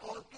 خَلَقْتُ